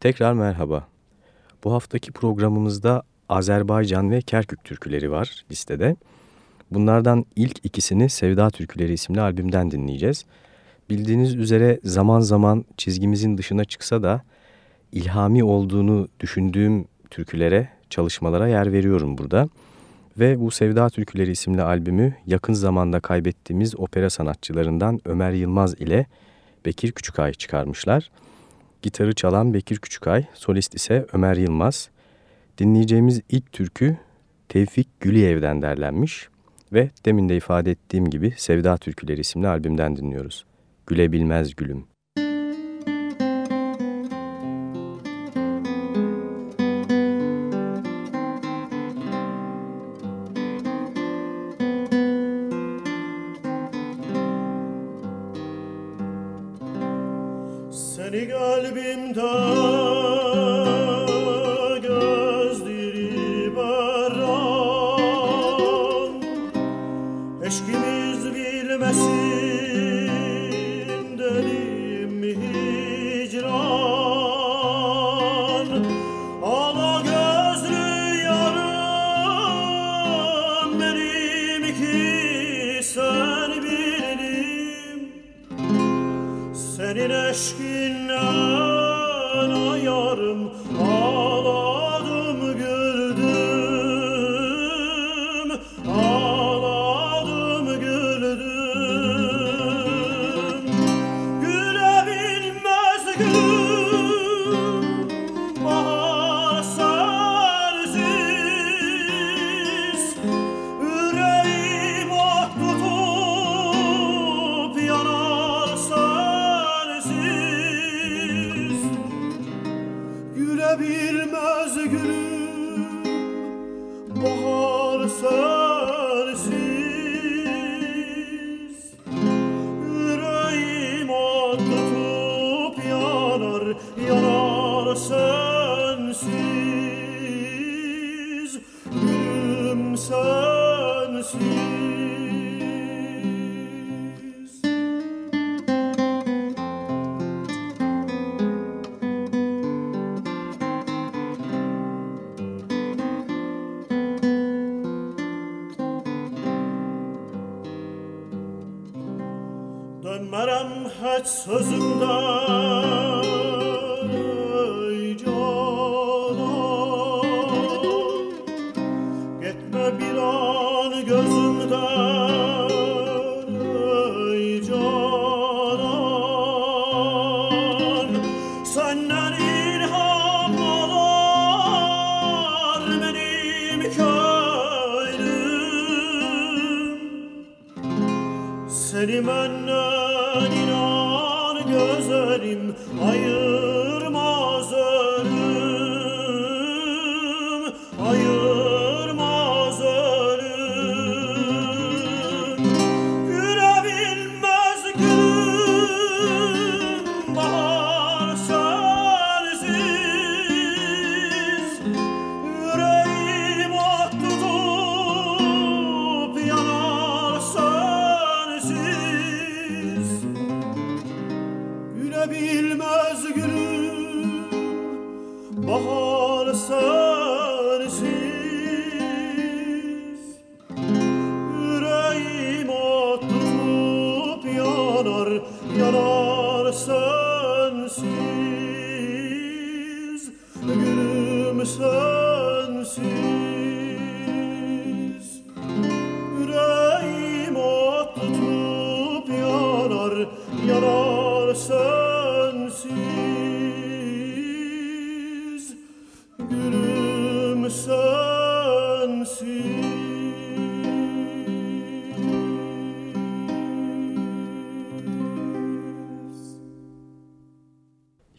Tekrar merhaba. Bu haftaki programımızda Azerbaycan ve Kerkük türküleri var listede. Bunlardan ilk ikisini Sevda Türküleri isimli albümden dinleyeceğiz. Bildiğiniz üzere zaman zaman çizgimizin dışına çıksa da ilhami olduğunu düşündüğüm türkülere, çalışmalara yer veriyorum burada. Ve bu Sevda Türküleri isimli albümü yakın zamanda kaybettiğimiz opera sanatçılarından Ömer Yılmaz ile Bekir Küçükay çıkarmışlar. Gitarı çalan Bekir Küçükay, solist ise Ömer Yılmaz. Dinleyeceğimiz ilk türkü Tevfik Güliyev'den derlenmiş ve demin de ifade ettiğim gibi Sevda Türküleri isimli albümden dinliyoruz. Gülebilmez Gülüm.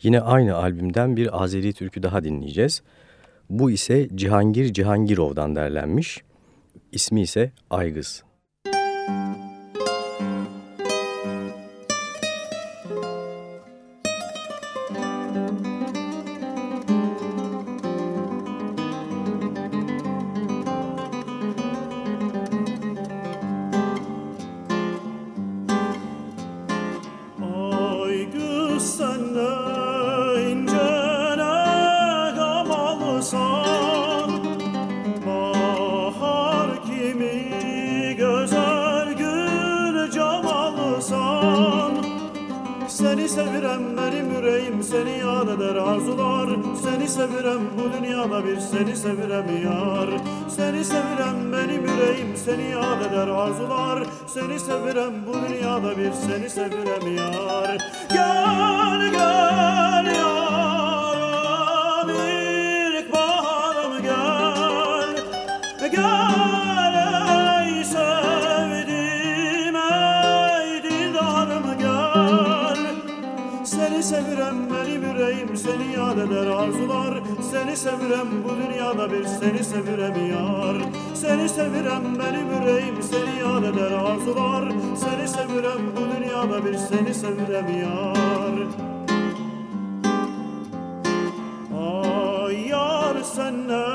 Yine aynı albümden bir Azeri türkü daha dinleyeceğiz. Bu ise Cihangir Cihangirov'dan derlenmiş. İsmi ise Aygız. Sevirem bu dünyada bir seni sevirem yar. Seni sevirem benim yüreğim seni yad eder arzular. Seni sevirem bu dünyada bir seni sevirem yar eder arzular Seni sevirem bu dünyada bir seni sevirem yar. Seni sevirem benim yüreğim seni yad eder arzular. Seni sevirem bu dünyada bir seni sevirem yar. Ay yar sen ne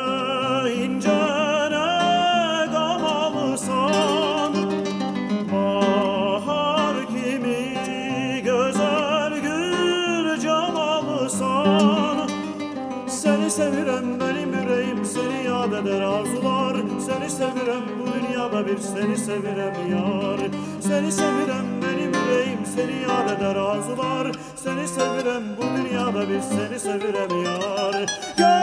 seni sevirem yar. Seni sevirem benim yüreğim seni yad eder arzular Seni sevirem bu dünyada bir seni sevirem yar. Gel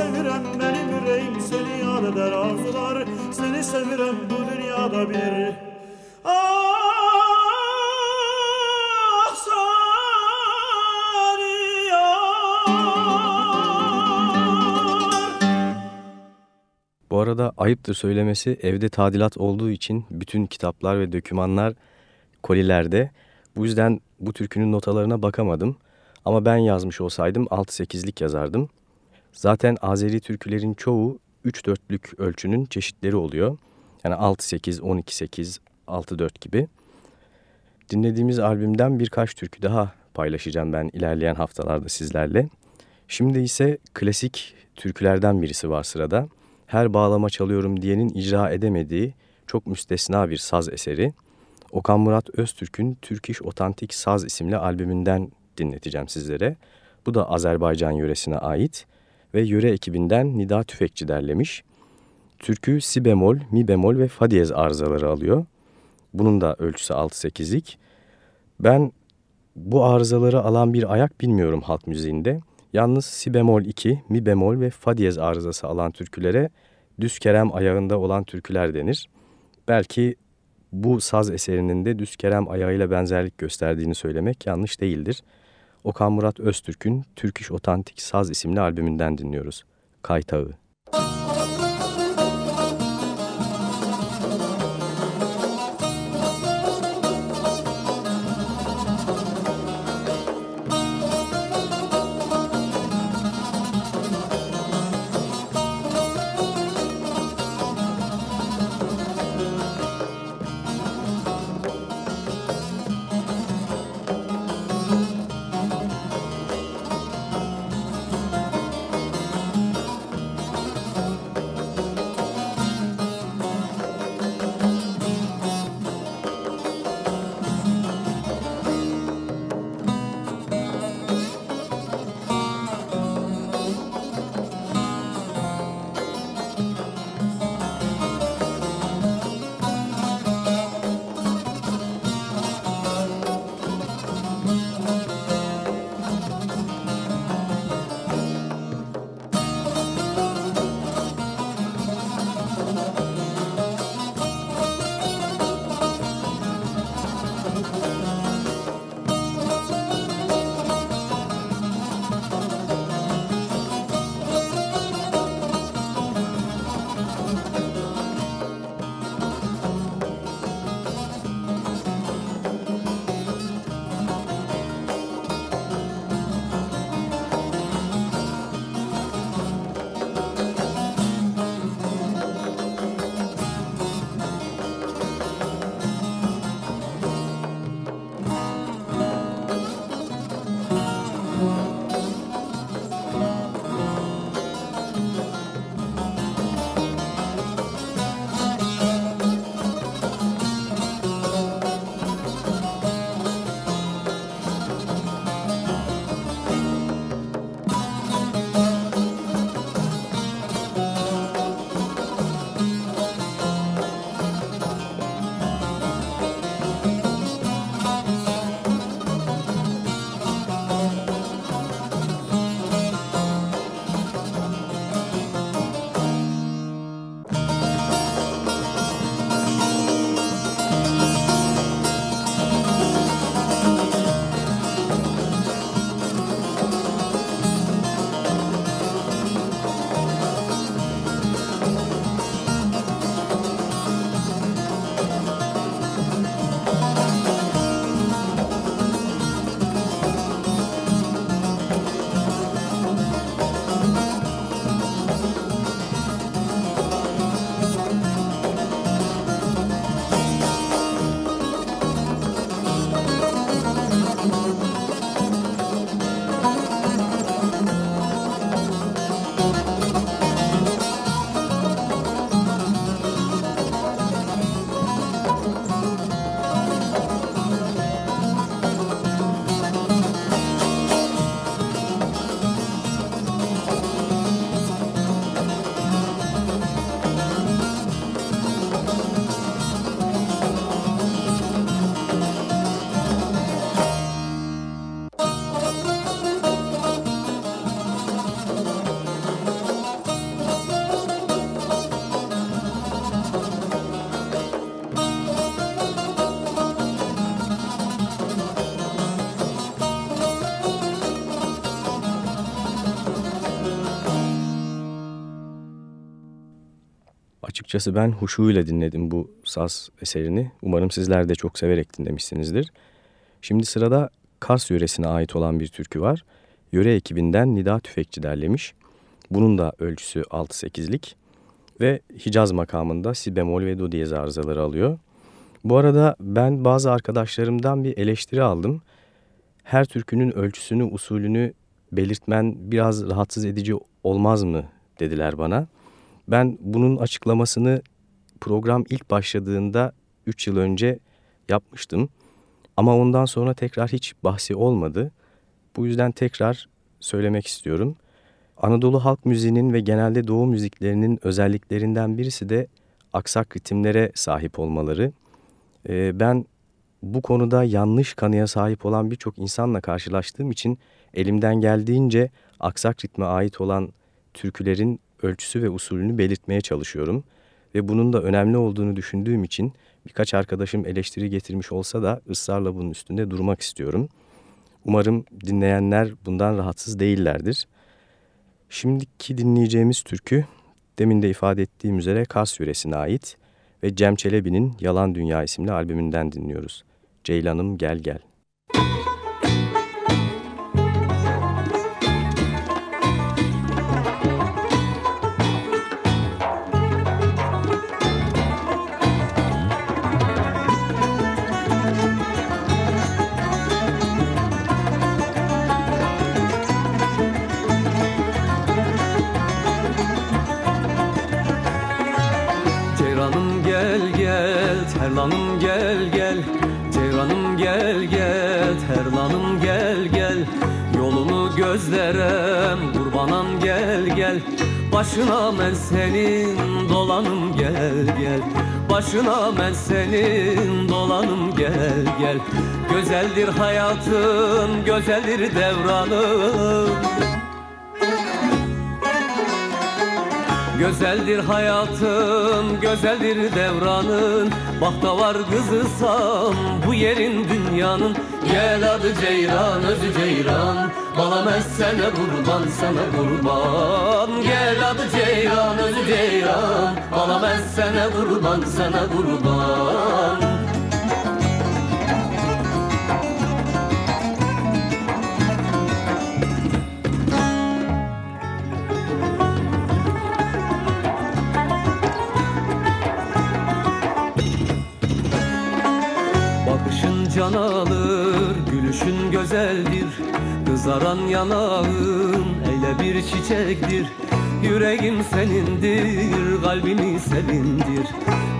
Seni sevirem benim yüreğim seni yad eder arzular Seni sevirem bu dünyada bir Ah Bu arada ayıptır söylemesi evde tadilat olduğu için bütün kitaplar ve dokümanlar kolilerde. Bu yüzden bu türkünün notalarına bakamadım. Ama ben yazmış olsaydım 6-8'lik yazardım. Zaten Azeri türkülerin çoğu 3-4'lük ölçünün çeşitleri oluyor. Yani 6-8, 12-8, 6-4 gibi. Dinlediğimiz albümden birkaç türkü daha paylaşacağım ben ilerleyen haftalarda sizlerle. Şimdi ise klasik türkülerden birisi var sırada. Her bağlama çalıyorum diyenin icra edemediği çok müstesna bir saz eseri. Okan Murat Öztürk'ün Türk İş Otantik Saz isimli albümünden dinleteceğim sizlere. Bu da Azerbaycan yöresine ait ve yöre ekibinden Nida Tüfekçi derlemiş. Türkü si bemol, mi bemol ve fa diyez arızaları alıyor. Bunun da ölçüsü 6-8'lik. Ben bu arızaları alan bir ayak bilmiyorum halk müziğinde. Yalnız si bemol 2, mi bemol ve fa diyez arızası alan türkülere düz kerem ayağında olan türküler denir. Belki bu saz eserinin de düz kerem ayağıyla benzerlik gösterdiğini söylemek yanlış değildir. Okan Murat Öztürk'ün Türk Otantik Saz isimli albümünden dinliyoruz. Kaytağı. Açıkçası ben huşuyla dinledim bu saz eserini. Umarım sizler de çok severek dinlemişsinizdir. Şimdi sırada Kars yöresine ait olan bir türkü var. Yöre ekibinden Nida Tüfekçi derlemiş. Bunun da ölçüsü 6-8'lik ve Hicaz makamında si bemol ve do diyez arızaları alıyor. Bu arada ben bazı arkadaşlarımdan bir eleştiri aldım. Her türkünün ölçüsünü, usulünü belirtmen biraz rahatsız edici olmaz mı dediler bana. Ben bunun açıklamasını program ilk başladığında 3 yıl önce yapmıştım. Ama ondan sonra tekrar hiç bahsi olmadı. Bu yüzden tekrar söylemek istiyorum. Anadolu halk müziğinin ve genelde doğu müziklerinin özelliklerinden birisi de aksak ritimlere sahip olmaları. Ee, ben bu konuda yanlış kanıya sahip olan birçok insanla karşılaştığım için elimden geldiğince aksak ritme ait olan türkülerin ölçüsü ve usulünü belirtmeye çalışıyorum. Ve bunun da önemli olduğunu düşündüğüm için birkaç arkadaşım eleştiri getirmiş olsa da ısrarla bunun üstünde durmak istiyorum. Umarım dinleyenler bundan rahatsız değillerdir. Şimdiki dinleyeceğimiz türkü demin de ifade ettiğim üzere Kars yöresine ait ve Cem Çelebi'nin Yalan Dünya isimli albümünden dinliyoruz. Ceylanım Gel Gel. Başına ben senin dolanım gel gel. Başına ben senin dolanım gel gel. Güzeldir hayatın, güzeldir devranın Gözeldir hayatın, gözeldir devranın. Bakta var kızısam bu yerin dünyanın. Gel adı Ceyran, özü Ceyran Balamez sene kurban, sana kurban. Gel adı Ceyran, özü Ceyran Balamez sene kurban, sana kurban can alır Gülüşün güzeldir. Kızaran yanağın Eyle bir çiçektir. Yüreğim senindir Kalbimi sevindir.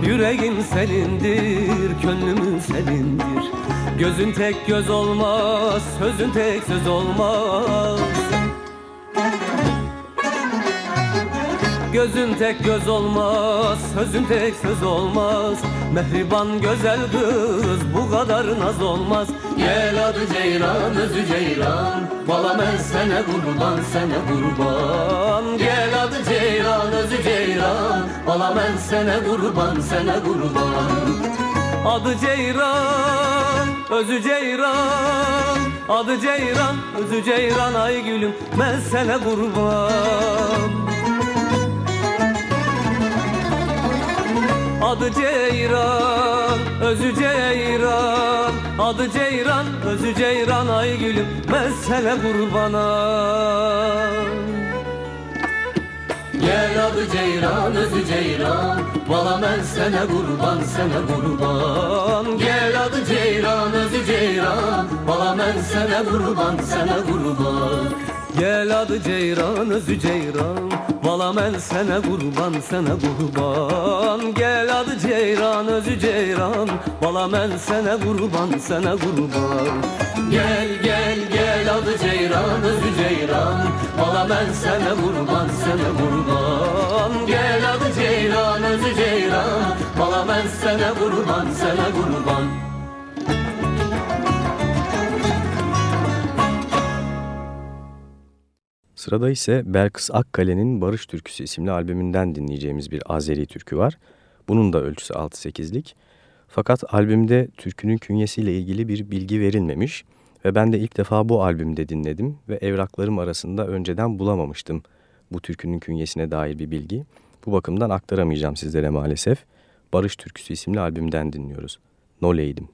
Yüreğim senindir Gönlümü sevindir. Gözün tek göz olmaz Sözün tek söz olmaz Gözün tek göz olmaz, sözün tek söz olmaz. Mehriban güzel kız bu kadar naz olmaz. Gel adı Ceyran, özü Ceyran Bala ben sene kurban, sene kurban. Gel adı Ceyran, özü Ceyran Bala ben sene kurban, sene kurban. Adı Ceyran, özü Ceyran. Adı Ceyran, özü Ceyran. Ay gülüm Ben sene kurban Adı Ceyran, özü Ceyran. Adı Ceyran, özü Ceyran ay gülüm Mesele kurbana. Gel adı Ceyran, özü Ceyran. Vala ben sene kurban, sene kurban. Gel adı Ceyran, özü Ceyran. Vala ben sene kurban, sene kurban Gel adı Ceyran, özü Ceyran. Vala men sene kurban, sene kurban. Gel adı Ceyran, özü Ceyran. Vala men sene kurban, sene kurban. Gel gel gel adı Ceyran, özü Ceyran. Vala men sene kurban, sene kurban. Gel adı Ceyran, özü Ceyran. Vala men sene kurban, sene kurban Sırada ise Belkıs Akkale'nin Barış Türküsü isimli albümünden dinleyeceğimiz bir Azeri türkü var. Bunun da ölçüsü 6-8'lik. Fakat albümde türkünün künyesiyle ilgili bir bilgi verilmemiş ve ben de ilk defa bu albümde dinledim ve evraklarım arasında önceden bulamamıştım bu türkünün künyesine dair bir bilgi. Bu bakımdan aktaramayacağım sizlere maalesef. Barış Türküsü isimli albümden dinliyoruz. Noleydim.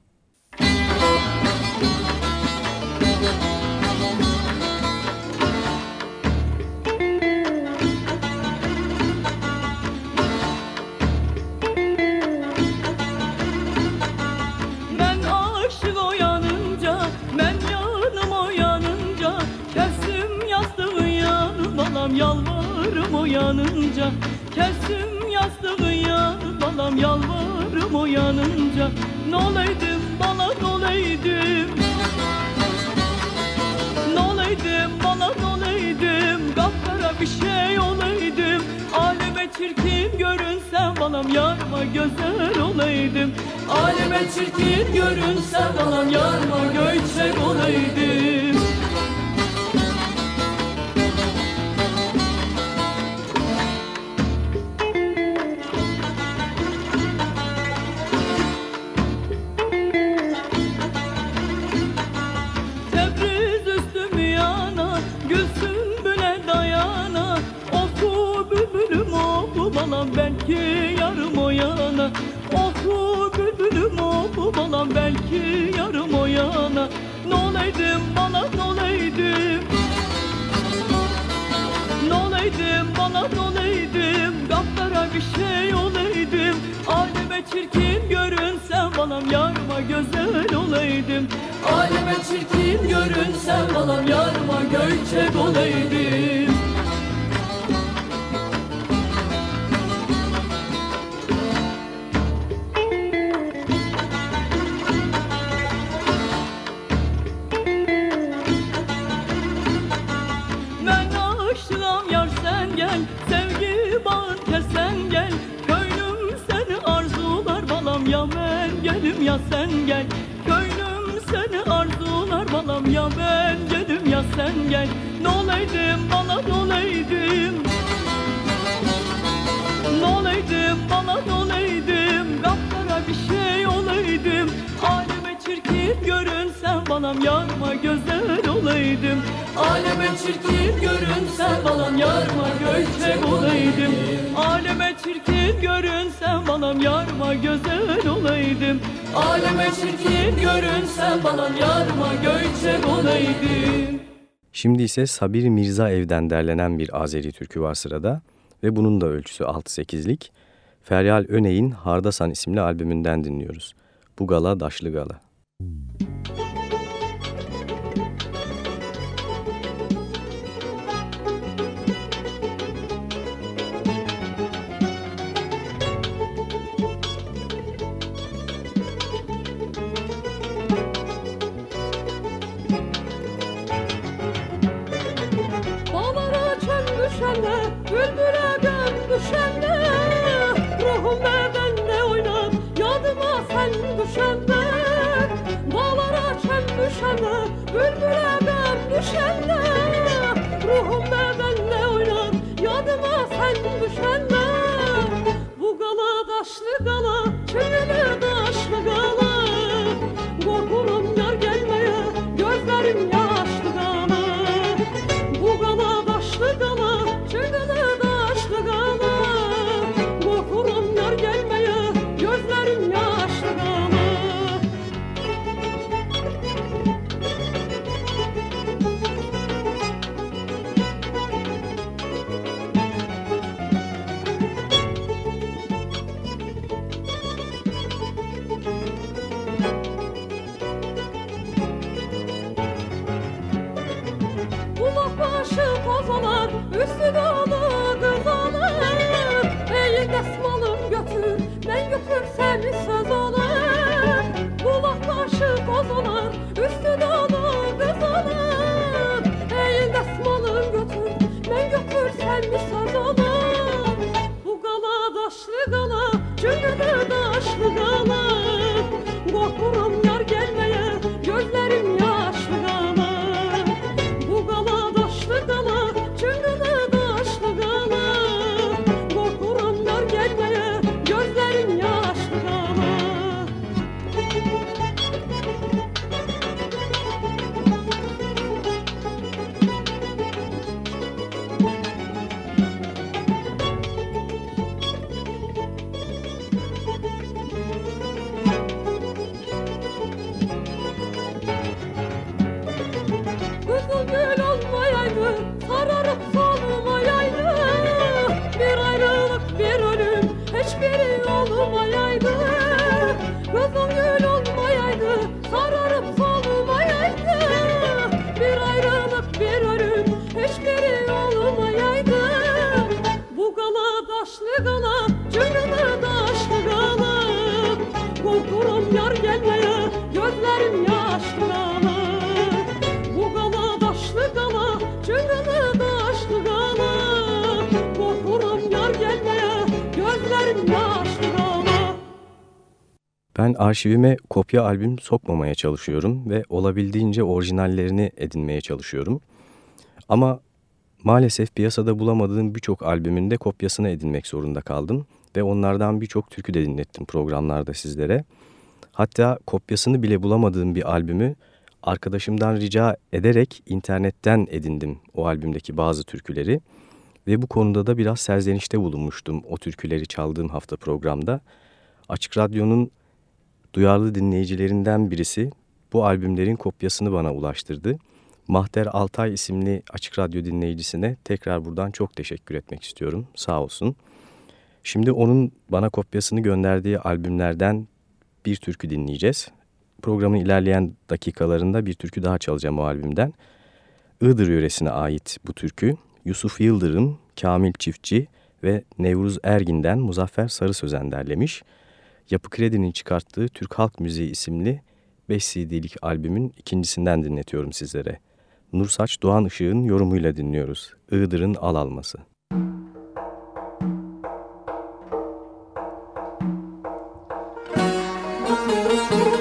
Yalvarım uyanınca Kesim yastığı yan balam yalvarım uyanınca Nolaydım bana nolaydım. Nolaydım bana nolaydım. Kapkara bir şey olaydım. Aleme çirkin görünsem balam yarma güzel olaydım. Aleme çirkin görünsem balam yarma göçek olaydım balam belki yarım o yana. Oku bülbülüm oku balam belki yarım o yana. Nolaydım bana nolaydım. Nolaydım bana nolaydım. Kapkara bir şey olaydım. Aleme çirkin görünsem balam yarıma güzel olaydım. Aleme çirkin görünsem balam yarıma göçek olaydım ya sen gel. Köylüm seni arzular balam ya ben gelim ya sen gel. Nolaydım bana nolaydım. Nolaydım bana nolaydım. Kapkara bir şey olaydım. Aleme çirkin görünsem balam yarma güzel olaydım Aleme çirkin görünsem balam yarma göçek olaydım Aleme çirkin görünsem balam yarma güzel olaydım Aleme çirkin görünsem balam yarma göçek olaydım Şimdi ise Sabir Mirza Ev'den derlenen bir Azeri türkü var sırada ve bunun da ölçüsü 6-8'lik. Feryal Öney'in Hardasan isimli albümünden dinliyoruz. Bu gala daşlı gala. Schande, Schande. Arşivime kopya albüm sokmamaya çalışıyorum ve olabildiğince orijinallerini edinmeye çalışıyorum. Ama maalesef piyasada bulamadığım birçok albümün de kopyasını edinmek zorunda kaldım ve onlardan birçok türkü de dinlettim programlarda sizlere. Hatta kopyasını bile bulamadığım bir albümü arkadaşımdan rica ederek internetten edindim o albümdeki bazı türküleri. Ve bu konuda da biraz serzenişte bulunmuştum o türküleri çaldığım hafta programda. Açık Radyo'nun duyarlı dinleyicilerinden birisi bu albümlerin kopyasını bana ulaştırdı. Mahter Altay isimli Açık Radyo dinleyicisine tekrar buradan çok teşekkür etmek istiyorum. Sağ olsun. Şimdi onun bana kopyasını gönderdiği albümlerden bir türkü dinleyeceğiz. Programın ilerleyen dakikalarında bir türkü daha çalacağım o albümden. Iğdır yöresine ait bu türkü. Yusuf Yıldırım, Kamil Çiftçi ve Nevruz Ergin'den Muzaffer Sarı Sözen derlemiş. Yapı Kredi'nin çıkarttığı Türk Halk Müziği isimli 5 CD'lik albümün ikincisinden dinletiyorum sizlere. Nursaç Doğan Işık'ın yorumuyla dinliyoruz. Iğdır'ın al alması. Müzik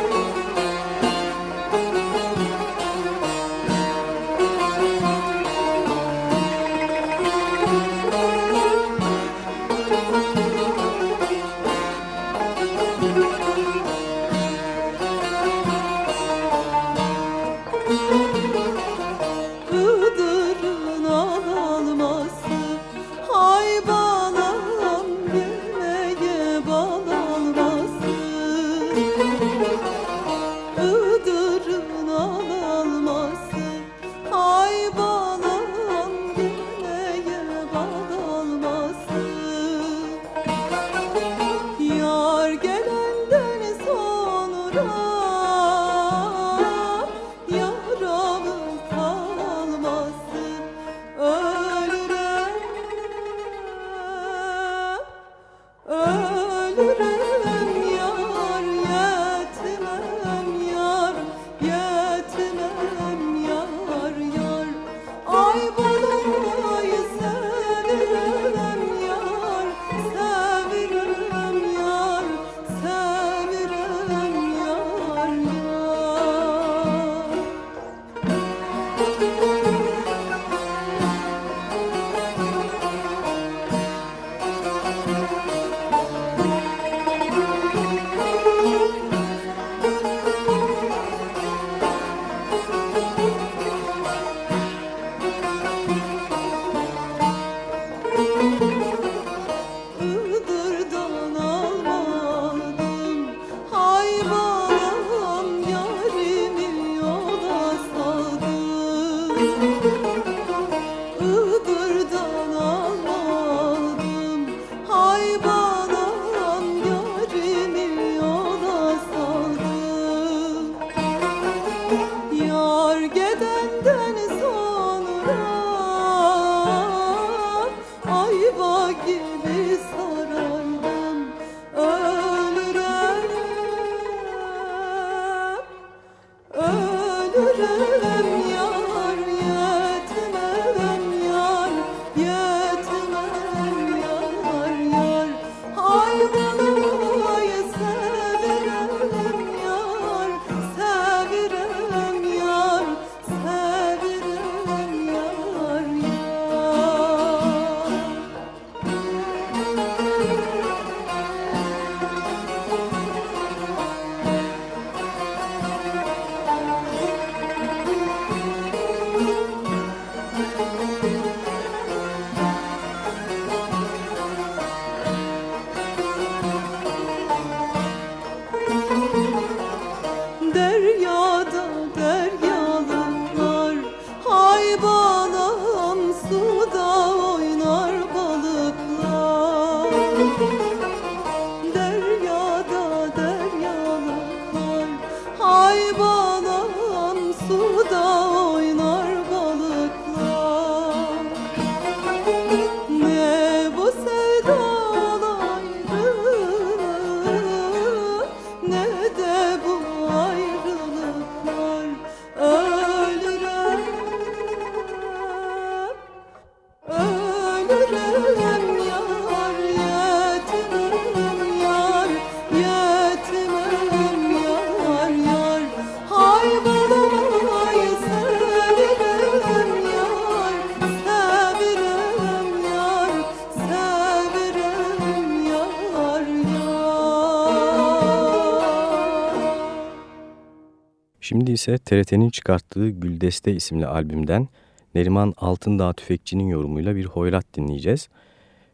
ise TRT'nin çıkarttığı Güldeste isimli albümden Neriman Altındağ Tüfekçi'nin yorumuyla bir hoyrat dinleyeceğiz.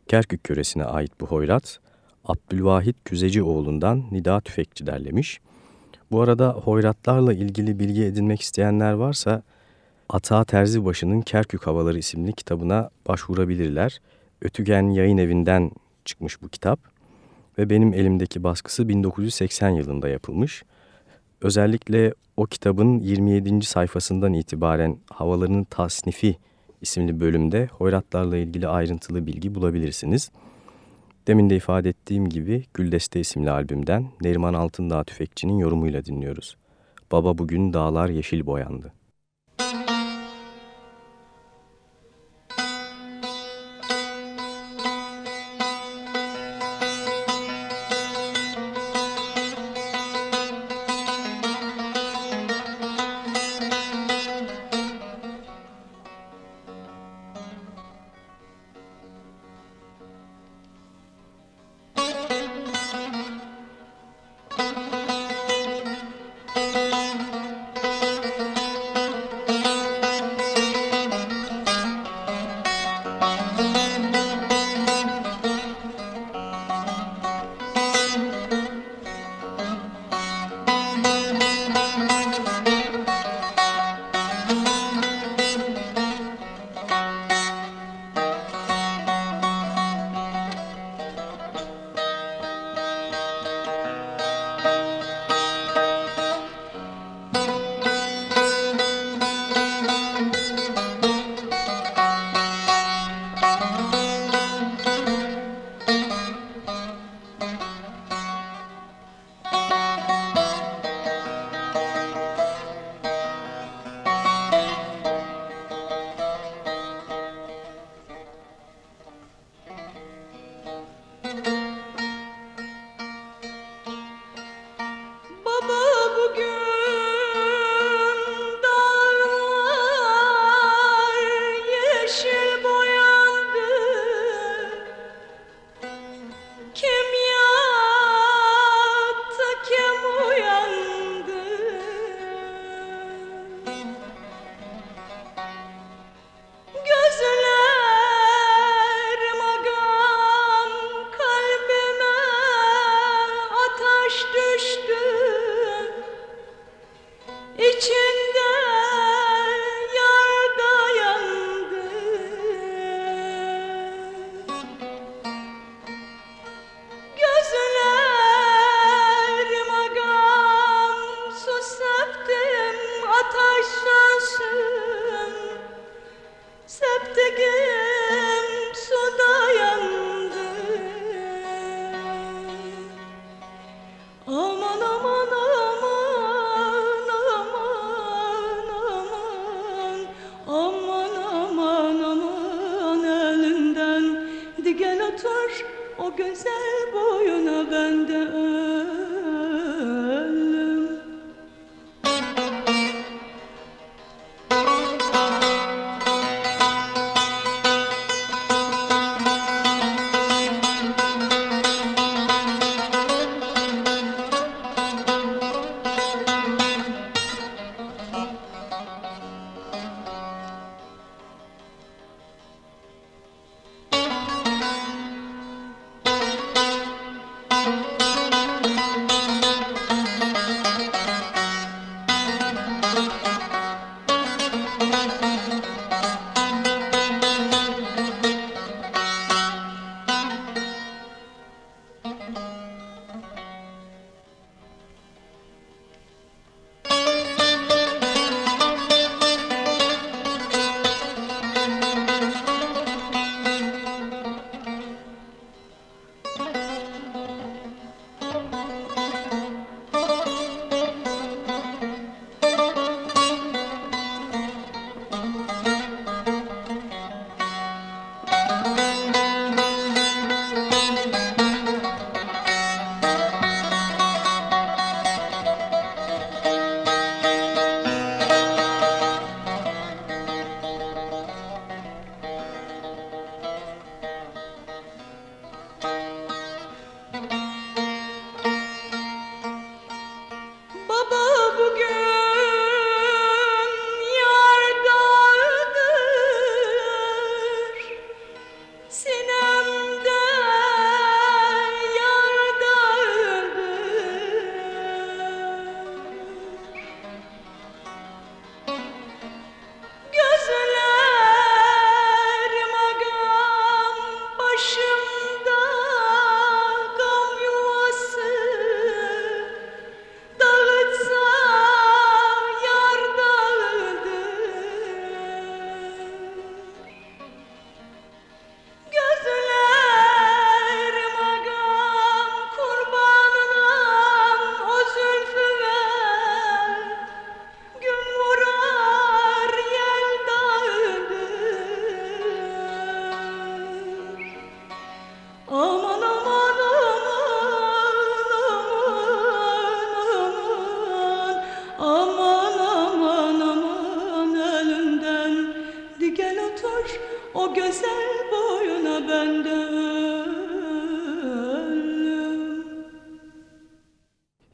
Kerkük köresine ait bu hoyrat, Abdülvahit Küzecioğlu'ndan Nida Tüfekçi derlemiş. Bu arada hoyratlarla ilgili bilgi edinmek isteyenler varsa Ata Terzibaşı'nın Kerkük Havaları isimli kitabına başvurabilirler. Ötügen Yayın Evi'nden çıkmış bu kitap ve benim elimdeki baskısı 1980 yılında yapılmış. Özellikle o kitabın 27. sayfasından itibaren Havalarının Tasnifi isimli bölümde hoyratlarla ilgili ayrıntılı bilgi bulabilirsiniz. Demin de ifade ettiğim gibi Güldeste isimli albümden Neriman Altındağ Tüfekçi'nin yorumuyla dinliyoruz. Baba bugün dağlar yeşil boyandı.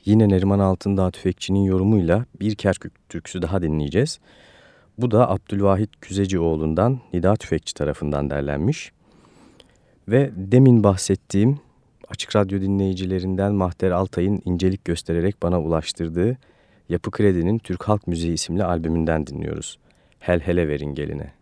Yine Neriman Altındağ Tüfekçi'nin yorumuyla bir Kerkük türküsü daha dinleyeceğiz. Bu da Abdülvahit Küzecioğlu'ndan Nida Tüfekçi tarafından derlenmiş. Ve demin bahsettiğim Açık Radyo dinleyicilerinden Mahter Altay'ın incelik göstererek bana ulaştırdığı Yapı Kredi'nin Türk Halk Müziği isimli albümünden dinliyoruz. Hel hele verin geline.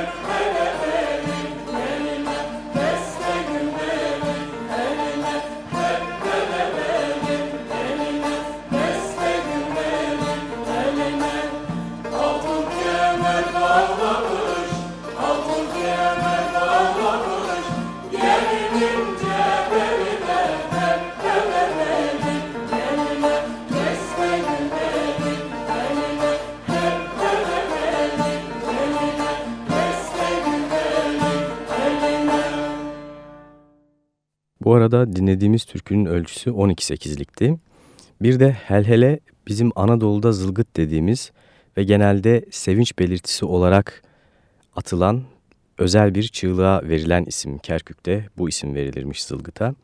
Bu arada dinlediğimiz türkünün ölçüsü 12-8'likti. Bir de helhele bizim Anadolu'da zılgıt dediğimiz ve genelde sevinç belirtisi olarak atılan özel bir çığlığa verilen isim Kerkük'te bu isim verilirmiş zılgıta.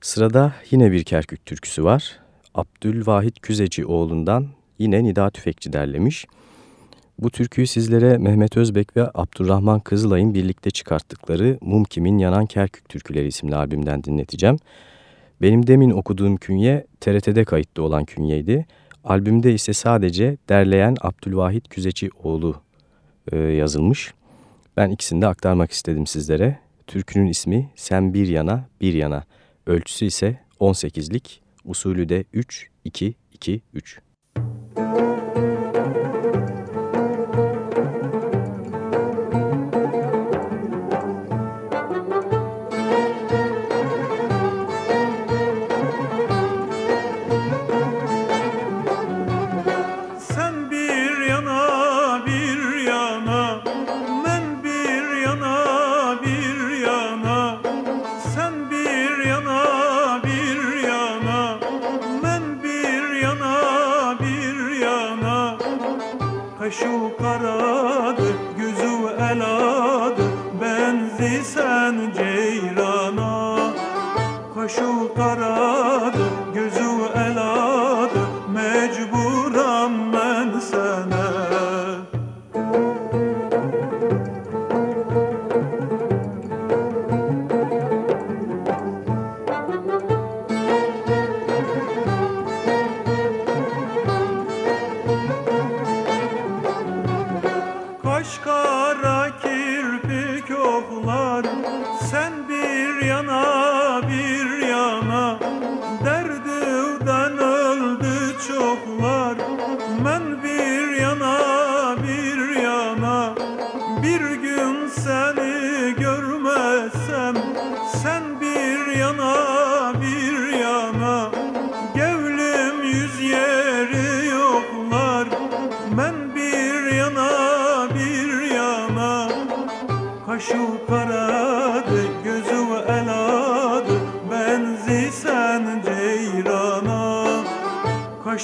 Sırada yine bir Kerkük türküsü var. Abdülvahit Küzeci oğlundan yine Nida Tüfekçi derlemiş. Bu türküyü sizlere Mehmet Özbek ve Abdurrahman Kızılay'ın birlikte çıkarttıkları Mum Kimin Yanan Kerkük Türküleri isimli albümden dinleteceğim. Benim demin okuduğum künye TRT'de kayıtlı olan künyeydi. Albümde ise sadece derleyen Abdülvahit Küzecioğlu e, yazılmış. Ben ikisini de aktarmak istedim sizlere. Türkünün ismi Sen Bir Yana Bir Yana. Ölçüsü ise 18'lik, usulü de 3-2-2-3. Bu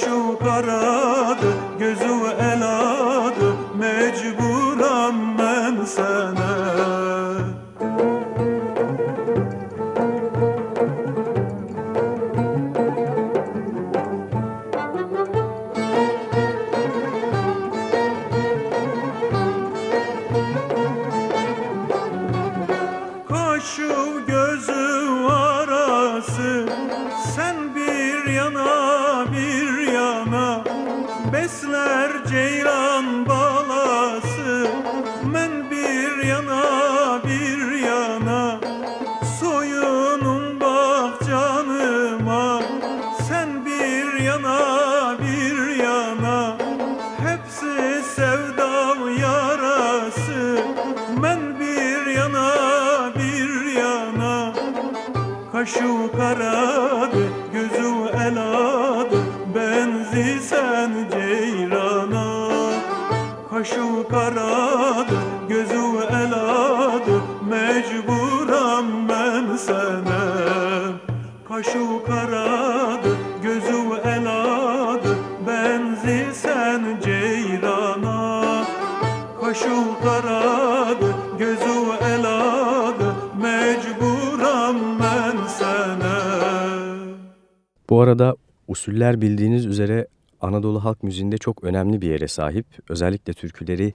usuller bildiğiniz üzere Anadolu halk müziğinde çok önemli bir yere sahip. Özellikle türküleri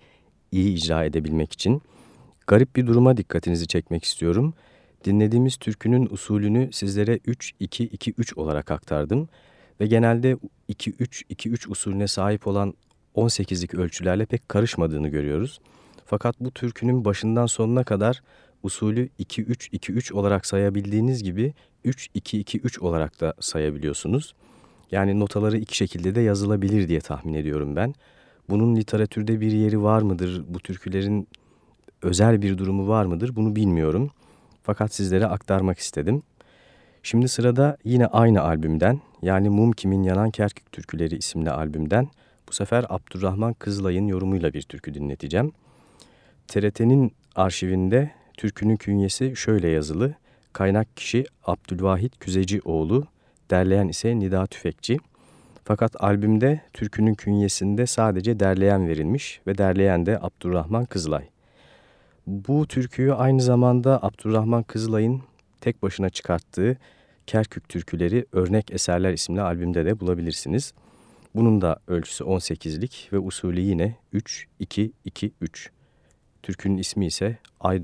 iyi icra edebilmek için. Garip bir duruma dikkatinizi çekmek istiyorum. Dinlediğimiz türkünün usulünü sizlere 3-2-2-3 olarak aktardım. Ve genelde 2-3-2-3 usulüne sahip olan 18'lik ölçülerle pek karışmadığını görüyoruz. Fakat bu türkünün başından sonuna kadar usulü 2-3-2-3 olarak sayabildiğiniz gibi 3-2-2-3 olarak da sayabiliyorsunuz. Yani notaları iki şekilde de yazılabilir diye tahmin ediyorum ben. Bunun literatürde bir yeri var mıdır? Bu türkülerin özel bir durumu var mıdır? Bunu bilmiyorum. Fakat sizlere aktarmak istedim. Şimdi sırada yine aynı albümden yani Mum Kimin Yanan Kerkük Türküleri isimli albümden bu sefer Abdurrahman Kızılay'ın yorumuyla bir türkü dinleteceğim. TRT'nin arşivinde türkünün künyesi şöyle yazılı. Kaynak kişi Abdülvahit Küzecioğlu, derleyen ise Nida Tüfekçi. Fakat albümde türkünün künyesinde sadece derleyen verilmiş ve derleyen de Abdurrahman Kızılay. Bu türküyü aynı zamanda Abdurrahman Kızılay'ın tek başına çıkarttığı Kerkük Türküleri Örnek Eserler isimli albümde de bulabilirsiniz. Bunun da ölçüsü 18'lik ve usulü yine 3-2-2-3. Türkünün ismi ise Ay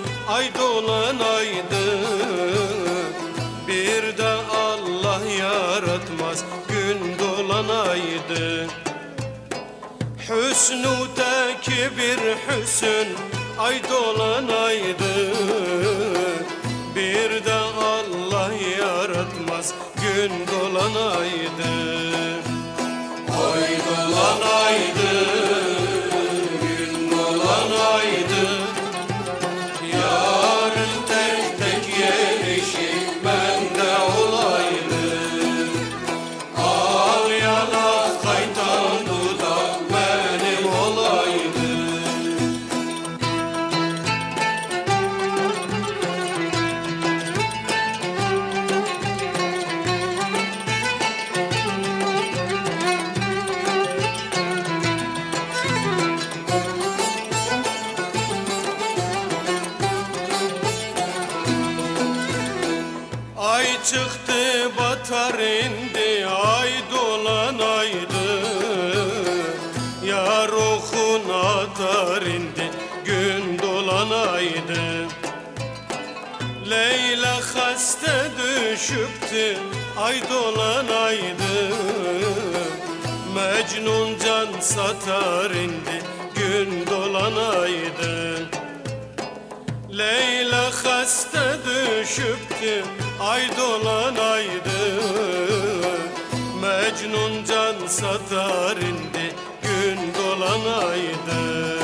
ay dolanaydı Bir de Allah yaratmaz gün dolanaydı Hüsnü teki bir hüsün ay dolanaydı Bir de Allah yaratmaz gün dolanaydı Oy dolanaydı satar indi gün dolanaydı. Leyla haste düşüptü ay dolanaydı. Mecnun can satar indi gün dolanaydı. Leyla haste düşüptü ay dolanaydı. Mecnun can satar indi gün dolanaydı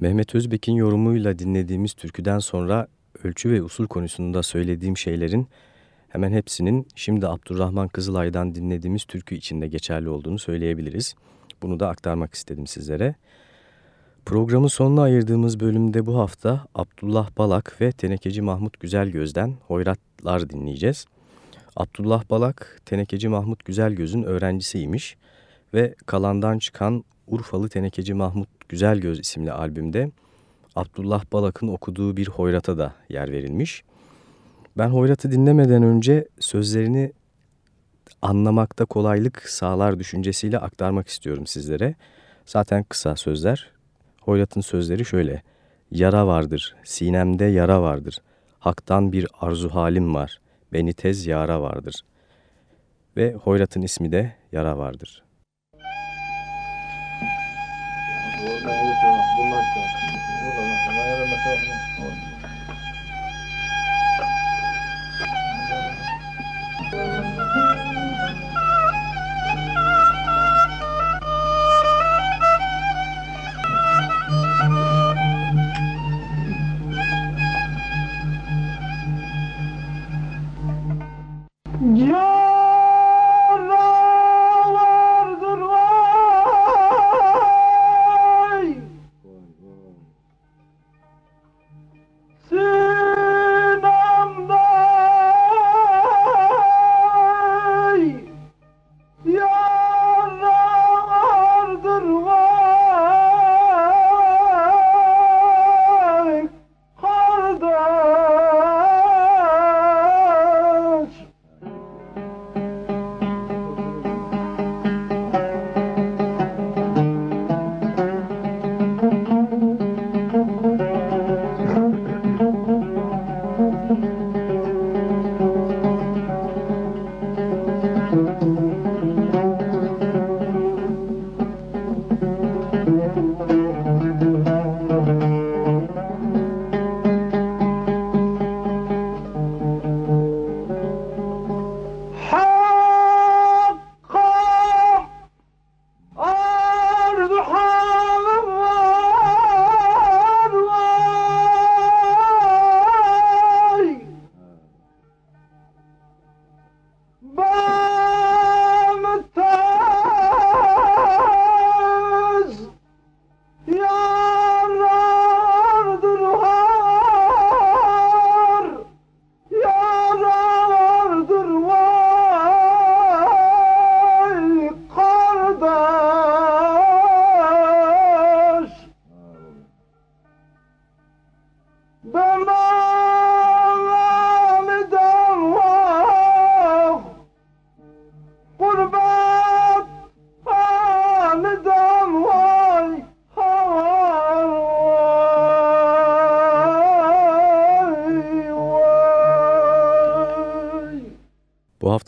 Mehmet Özbek'in yorumuyla dinlediğimiz türküden sonra ölçü ve usul konusunda söylediğim şeylerin hemen hepsinin şimdi Abdurrahman Kızılay'dan dinlediğimiz türkü içinde geçerli olduğunu söyleyebiliriz. Bunu da aktarmak istedim sizlere. Programın sonuna ayırdığımız bölümde bu hafta Abdullah Balak ve Tenekeci Mahmut Güzelgöz'den Hoyratlar dinleyeceğiz. Abdullah Balak, Tenekeci Mahmut Güzelgöz'ün öğrencisiymiş ve kalandan çıkan Urfalı Tenekeci Mahmut Güzelgöz isimli albümde Abdullah Balak'ın okuduğu bir hoyrata da yer verilmiş. Ben hoyratı dinlemeden önce sözlerini anlamakta kolaylık sağlar düşüncesiyle aktarmak istiyorum sizlere. Zaten kısa sözler. Hoyrat'ın sözleri şöyle. Yara vardır, sinemde yara vardır. Hak'tan bir arzu halim var. Beni tez yara vardır. Ve Hoyrat'ın ismi de Yara vardır. Thank you.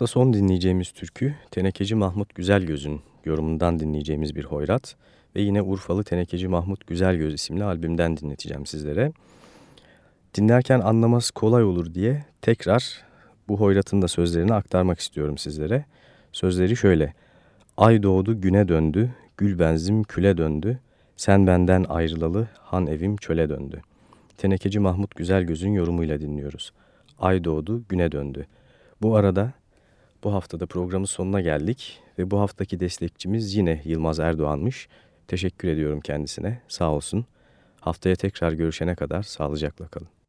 Hafta son dinleyeceğimiz türkü Tenekeci Mahmut Güzelgöz'ün yorumundan dinleyeceğimiz bir hoyrat ve yine Urfalı Tenekeci Mahmut Güzelgöz isimli albümden dinleteceğim sizlere. Dinlerken anlaması kolay olur diye tekrar bu hoyratın da sözlerini aktarmak istiyorum sizlere. Sözleri şöyle. Ay doğdu güne döndü, gül benzim küle döndü, sen benden ayrılalı han evim çöle döndü. Tenekeci Mahmut Güzelgöz'ün yorumuyla dinliyoruz. Ay doğdu güne döndü. Bu arada bu haftada programın sonuna geldik ve bu haftaki destekçimiz yine Yılmaz Erdoğan'mış. Teşekkür ediyorum kendisine. Sağ olsun. Haftaya tekrar görüşene kadar sağlıcakla kalın.